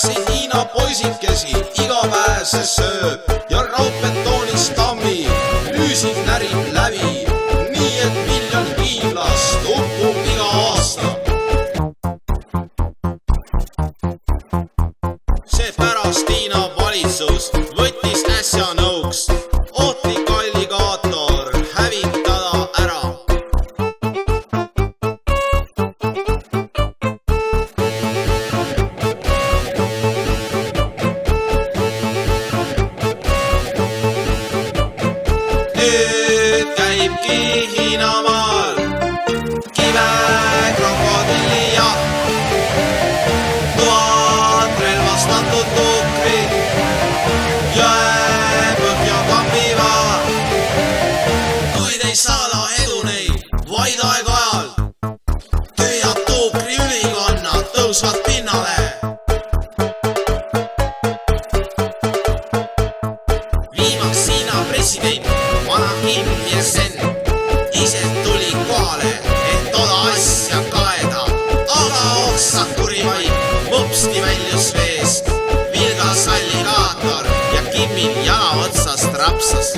pannakse Hiina poisikesi iga päev see sööb ja raudbetoonis tammib, lüüsib, närib läbi, nii et miljon hiinlast uppub iga aasta. seepärast Hiina valitsus võttis äsja nüüd käibki Hiinamaal kive krokodilli jaht. tuhat relvastatud tuukrid jõepõhja kambivad. kuid ei saada edu neid vaid aeg-ajalt. tühjad tuukriülikonnad tõusvad pinnale mina president, vana Kim ise tulin kohale, et toda asja kaeda, aga oksad kurimaid mõpsti väljus vees. vilgas alligaator ja Kimil jala otsast rapsas